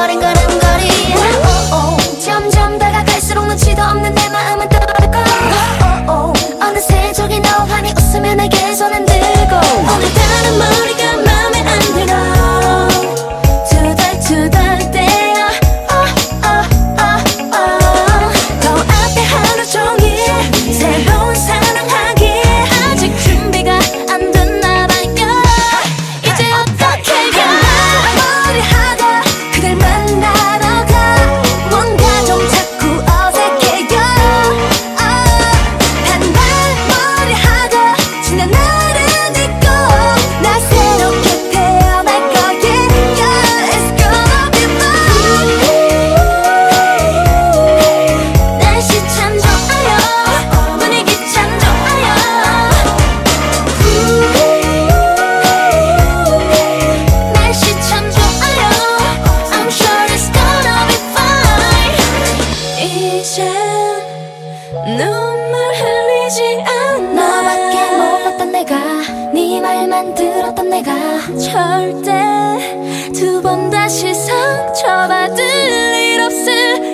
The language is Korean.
letting go. 절대 두 번 다시 상처받을 일 없을